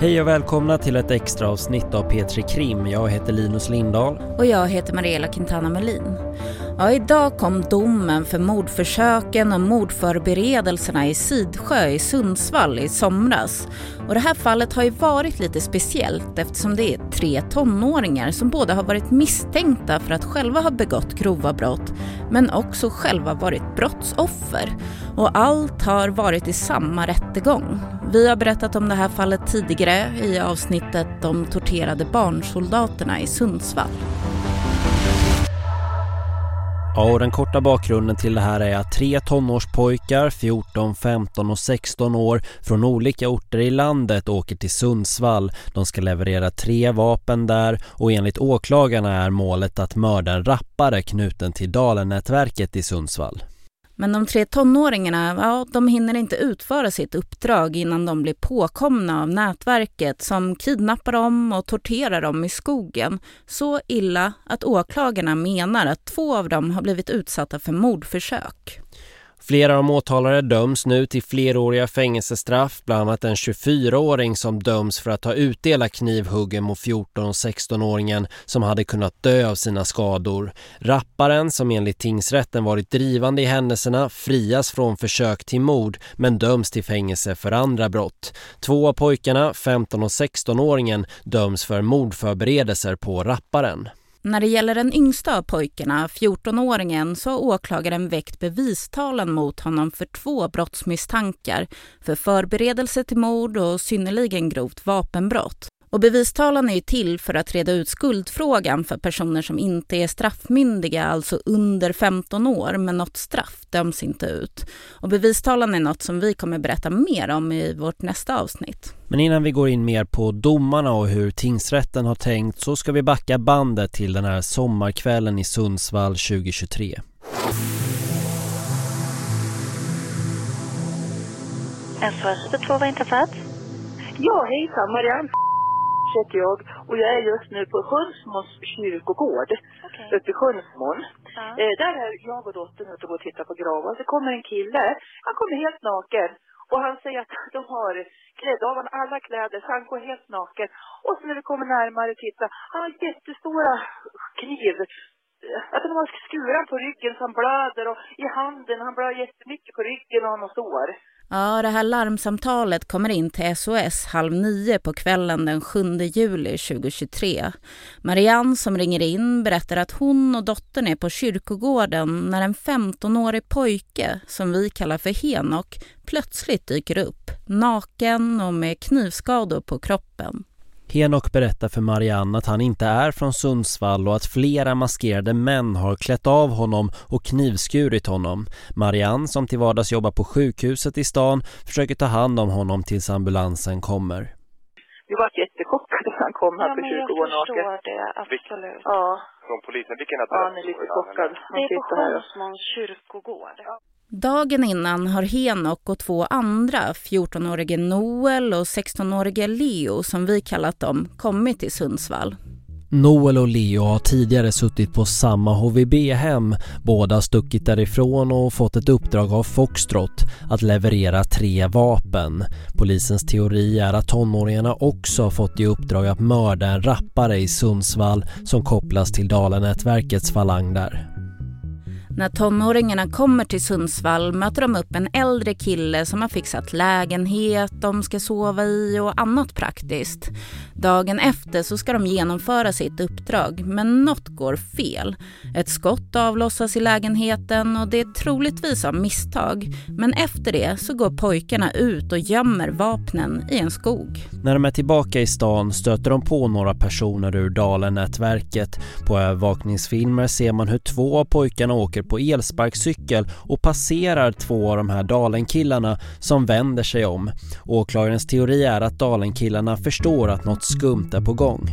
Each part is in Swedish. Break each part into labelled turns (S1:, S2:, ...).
S1: Hej och välkomna till ett extra avsnitt av P3 Krim. Jag heter Linus Lindahl.
S2: Och jag heter Mariella Quintana Melin. Ja, idag kom domen för mordförsöken och mordförberedelserna i Sidsjö i Sundsvall i somras. Och det här fallet har ju varit lite speciellt eftersom det är tre tonåringar som både har varit misstänkta för att själva ha begått grova brott men också själva varit brottsoffer. Och allt har varit i samma rättegång. Vi har berättat om det här fallet tidigare i avsnittet de torterade barnsoldaterna i Sundsvall.
S1: Ja, och den korta bakgrunden till det här är att tre tonårspojkar, 14, 15 och 16 år från olika orter i landet åker till Sundsvall. De ska leverera tre vapen där och enligt åklagarna är målet att mörda en rappare knuten till Dalennätverket i Sundsvall.
S2: Men de tre tonåringarna, ja, de hinner inte utföra sitt uppdrag innan de blir påkomna av nätverket som kidnappar dem och torterar dem i skogen. Så illa att åklagarna menar att två av dem har blivit utsatta för mordförsök.
S1: Flera av de åtalade döms nu till fleråriga fängelsestraff, bland annat en 24-åring som döms för att ha utdelat knivhuggen mot 14- och 16-åringen som hade kunnat dö av sina skador. Rapparen, som enligt tingsrätten varit drivande i händelserna, frias från försök till mord men döms till fängelse för andra brott. Två av pojkarna, 15- och 16-åringen, döms för mordförberedelser på rapparen.
S2: När det gäller den yngsta av pojkarna, 14-åringen, så har åklagaren väckt bevistalan mot honom för två brottsmisstankar för förberedelse till mord och synnerligen grovt vapenbrott. Och bevistalan är ju till för att reda ut skuldfrågan för personer som inte är straffmyndiga, alltså under 15 år, men något straff döms inte ut. Och bevistalan är något som vi kommer berätta mer om i vårt nästa avsnitt.
S1: Men innan vi går in mer på domarna och hur tingsrätten har tänkt så ska vi backa bandet till den här sommarkvällen i Sundsvall 2023.
S3: SOS 2 var inträffat?
S4: Ja, hejsan. Marianne heter jag och jag är just nu på Sjönsmåns kyrkogård
S3: Okej.
S4: uppe i Sjönsmån.
S3: Ja.
S4: Eh, där är jag och dottern ute och går och tittar på gravar. Så kommer en kille, han kommer helt naken och han säger att de har klätt av honom alla kläder så han går helt naken. Och så när vi kommer närmare och tittar, han har jättestora kniv. Eh, Att de har skuran på ryggen så han blöder och i handen, han blöder jättemycket på ryggen och har något sår.
S2: Ja, det här larmsamtalet kommer in till SOS halv nio på kvällen den 7 juli 2023. Marianne som ringer in berättar att hon och dottern är på kyrkogården när en 15-årig pojke, som vi kallar för Henok, plötsligt dyker upp, naken och med knivskador på kroppen.
S1: Henok berättar för Marianne att han inte är från Sundsvall och att flera maskerade män har klätt av honom och knivskurit honom. Marianne, som till vardags jobbar på sjukhuset i stan, försöker ta hand om honom tills ambulansen kommer.
S4: Vi var jättechockade när han kom här
S3: Ja,
S4: på
S3: jag
S4: kyrkogården naken.
S3: förstår det, absolut.
S4: Ja,
S5: Från polisen, vilken
S4: ja,
S5: adress?
S4: han är lite chockad.
S3: Det är på
S4: sitter här.
S3: Sjönsmåns kyrkogård.
S2: Dagen innan har Henok och två andra, 14-årige Noel och 16-årige Leo som vi kallat dem, kommit till Sundsvall.
S1: Noel och Leo har tidigare suttit på samma HVB-hem. Båda har stuckit därifrån och fått ett uppdrag av Foxtrot att leverera tre vapen. Polisens teori är att tonåringarna också har fått i uppdrag att mörda en rappare i Sundsvall som kopplas till Dalanätverkets falang där.
S2: När tonåringarna kommer till Sundsvall möter de upp en äldre kille som har fixat lägenhet de ska sova i och annat praktiskt. Dagen efter så ska de genomföra sitt uppdrag men något går fel. Ett skott avlossas i lägenheten och det är troligtvis av misstag. Men efter det så går pojkarna ut och gömmer vapnen i en skog.
S1: När de är tillbaka i stan stöter de på några personer ur Dalen-nätverket. På övervakningsfilmer ser man hur två av pojkarna åker på elsparkcykel och passerar två av de här Dalenkillarna som vänder sig om. Åklagarens teori är att Dalenkillarna förstår att något skumt är på gång.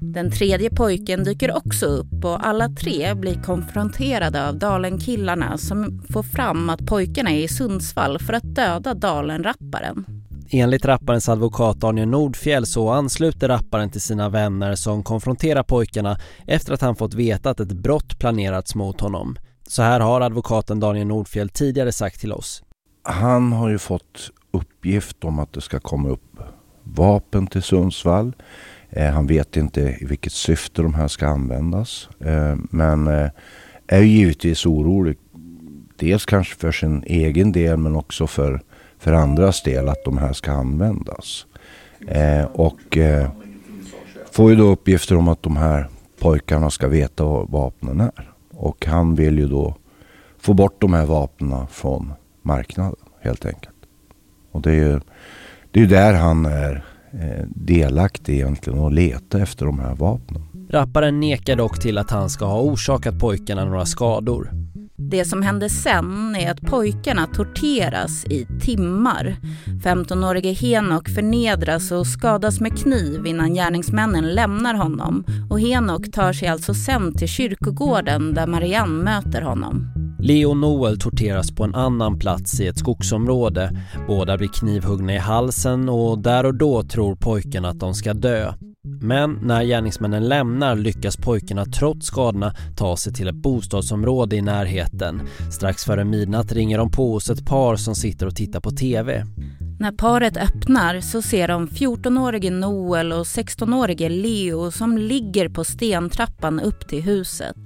S2: Den tredje pojken dyker också upp och alla tre blir konfronterade av Dalenkillarna som får fram att pojkarna är i Sundsvall för att döda Dalen-rapparen.
S1: Enligt rapparens advokat Daniel Nordfjell så ansluter rapparen till sina vänner som konfronterar pojkarna efter att han fått veta att ett brott planerats mot honom. Så här har advokaten Daniel Nordfjell tidigare sagt till oss.
S6: Han har ju fått uppgift om att det ska komma upp
S5: vapen till Sundsvall. Eh, han vet inte i vilket syfte de här ska användas. Eh, men eh, är givetvis orolig. Dels kanske för sin egen del men också för, för andras del att de här ska användas. Eh, och eh, får ju då uppgifter om att de här pojkarna ska veta vad vapnen är. Och han vill ju då få bort de här vapnen från marknaden helt enkelt. Och det är ju det är där han är eh, delaktig egentligen och leta efter de här vapnen.
S1: Rapparen nekar dock till att han ska ha orsakat pojkarna några skador.
S2: Det som händer sen är att pojkarna torteras i timmar. 15-årige Henok förnedras och skadas med kniv innan gärningsmännen lämnar honom. Och Henok tar sig alltså sen till kyrkogården där Marianne möter honom.
S1: Leo och Noel torteras på en annan plats i ett skogsområde. Båda blir knivhuggna i halsen och där och då tror pojkarna att de ska dö. Men när gärningsmännen lämnar lyckas pojkarna trots skadorna ta sig till ett bostadsområde i närheten. Strax före midnatt ringer de på hos ett par som sitter och tittar på TV.
S2: När paret öppnar så ser de 14-årige Noel och 16-årige Leo som ligger på stentrappan upp till huset.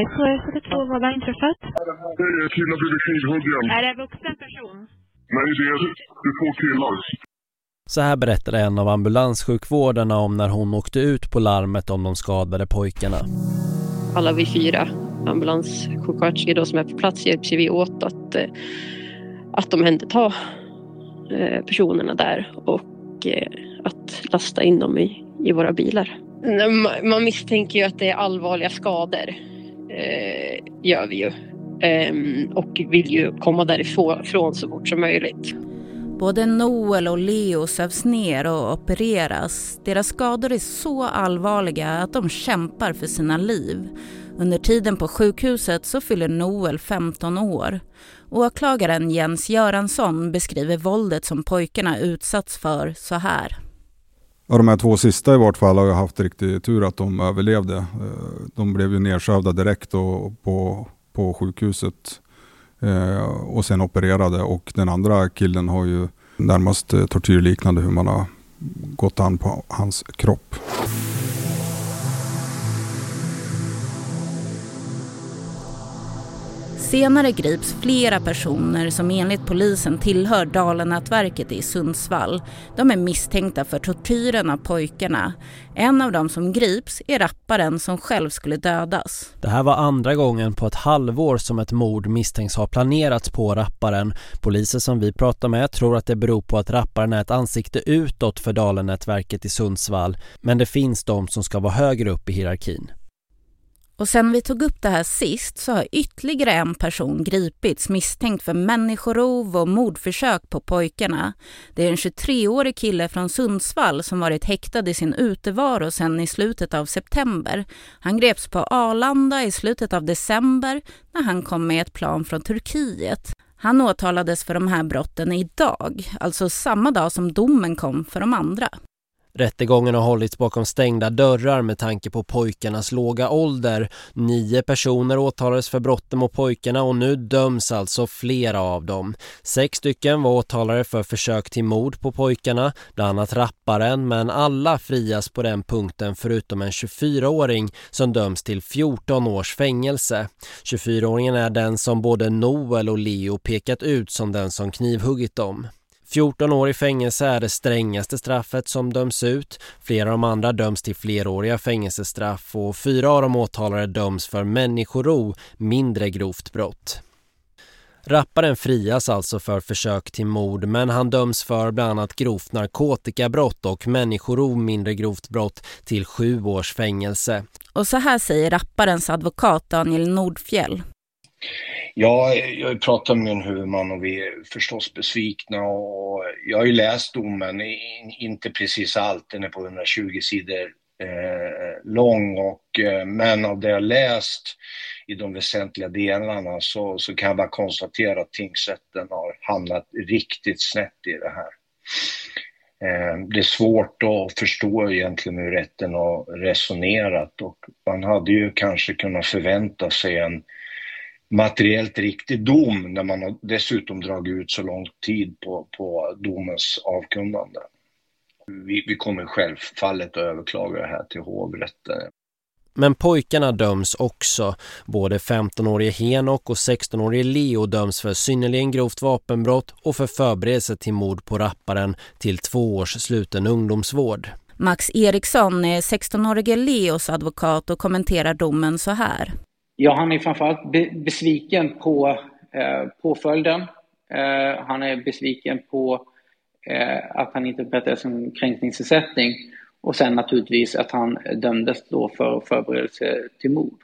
S3: 172, vad har inträffat?
S6: Det är killar blivit knivhuggen.
S3: Är det en vuxen person?
S6: Nej, det är, det är två killar.
S1: Så här berättade en av ambulanssjukvårdarna om när hon åkte ut på larmet om de skadade pojkarna.
S7: Alla vi fyra ambulanssjuksköterskor som är på plats hjälps vi åt att, eh, att omhänderta Eh, personerna där och eh, att lasta in dem i, i våra bilar. Man misstänker ju att det är allvarliga skador. Gör vi ju. Eh, och vill ju komma därifrån så fort som möjligt.
S2: Både Noel och Leo sövs ner och opereras. Deras skador är så allvarliga att de kämpar för sina liv. Under tiden på sjukhuset så fyller Noel 15 år. Åklagaren Jens Göransson beskriver våldet som pojkarna utsatts för så här.
S8: Ja, de här två sista i vart fall har jag haft riktig tur att de överlevde. Eh, de blev ju nedsövda direkt på, på sjukhuset eh, och sen opererade och den andra killen har ju närmast eh, tortyrliknande hur man har gått an på hans kropp.
S2: Senare grips flera personer som enligt polisen tillhör Dalenätverket i Sundsvall. De är misstänkta för tortyren av pojkarna. En av dem som grips är rapparen som själv skulle dödas.
S1: Det här var andra gången på ett halvår som ett mord misstänks ha planerats på rapparen. Poliser som vi pratar med tror att det beror på att rapparen är ett ansikte utåt för Dalenätverket i Sundsvall. Men det finns de som ska vara högre upp i hierarkin.
S2: Och sen vi tog upp det här sist så har ytterligare en person gripits misstänkt för människorov och mordförsök på pojkarna. Det är en 23-årig kille från Sundsvall som varit häktad i sin utevaro sedan i slutet av september. Han greps på Arlanda i slutet av december när han kom med ett plan från Turkiet. Han åtalades för de här brotten idag, alltså samma dag som domen kom för de andra.
S1: Rättegången har hållits bakom stängda dörrar med tanke på pojkarnas låga ålder. Nio personer åtalades för brotten mot pojkarna och nu döms alltså flera av dem. Sex stycken var åtalade för försök till mord på pojkarna, bland annat rapparen, men alla frias på den punkten förutom en 24-åring som döms till 14 års fängelse. 24-åringen är den som både Noel och Leo pekat ut som den som knivhuggit dem. 14 år i fängelse är det strängaste straffet som döms ut. Flera av de andra döms till fleråriga fängelsestraff och fyra av de åtalade döms för människoro, mindre grovt brott. Rapparen frias alltså för försök till mord men han döms för bland annat grovt narkotikabrott och människorov mindre grovt brott till sju års fängelse.
S2: Och så här säger rapparens advokat Daniel Nordfjell.
S9: Ja, jag har pratat med min huvudman och vi är förstås besvikna och jag har ju läst domen, inte precis allt, den är på 120 sidor eh, lång och eh, men av det jag läst i de väsentliga delarna så, så kan jag bara konstatera att tingsrätten har hamnat riktigt snett i det här. Eh, det är svårt att förstå egentligen hur rätten har resonerat och man hade ju kanske kunnat förvänta sig en materiellt riktig dom när man har dessutom dragit ut så lång tid på, på domens avkunnande. Vi, vi kommer självfallet att överklaga det här till hovrätten.
S1: Men pojkarna döms också. Både 15-årige Henok och 16-årige Leo döms för synnerligen grovt vapenbrott och för förberedelse till mord på rapparen till två års sluten ungdomsvård.
S2: Max Eriksson är 16-årige Leos advokat och kommenterar domen så här.
S10: Ja, han är framförallt be besviken på eh, påföljden. Eh, han är besviken på eh, att han inte berättade som kränkningsersättning och sen naturligtvis att han dömdes då för förberedelse till mord.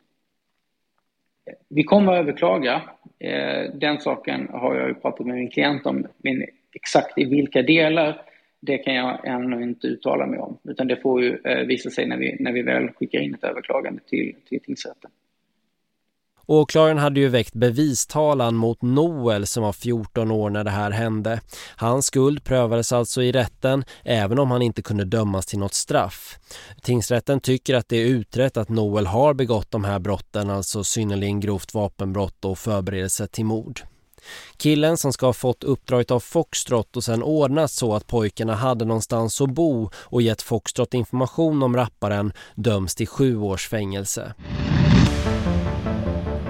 S10: Vi kommer att överklaga. Eh, den saken har jag ju pratat med min klient om, men exakt i vilka delar det kan jag ännu inte uttala mig om, utan det får ju eh, visa sig när vi, när vi väl skickar in ett överklagande till, till tingsrätten.
S1: Åklagaren hade ju väckt bevistalan mot Noel som var 14 år när det här hände. Hans skuld prövades alltså i rätten även om han inte kunde dömas till något straff. Tingsrätten tycker att det är utrett att Noel har begått de här brotten, alltså synnerligen grovt vapenbrott och förberedelse till mord. Killen som ska ha fått uppdraget av Foxtrot och sen ordnat så att pojkarna hade någonstans att bo och gett Foxtrot information om rapparen döms till sju års fängelse.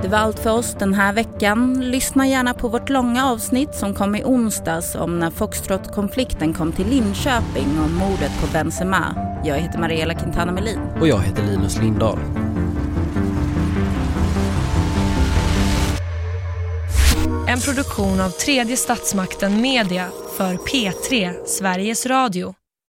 S2: Det var allt för oss den här veckan. Lyssna gärna på vårt långa avsnitt som kom i onsdags om när Foxtrot-konflikten kom till Linköping och mordet på Benzema. Jag heter Mariella Quintana Melin.
S1: Och jag heter Linus Lindahl.
S11: En produktion av tredje statsmakten Media för P3 Sveriges Radio.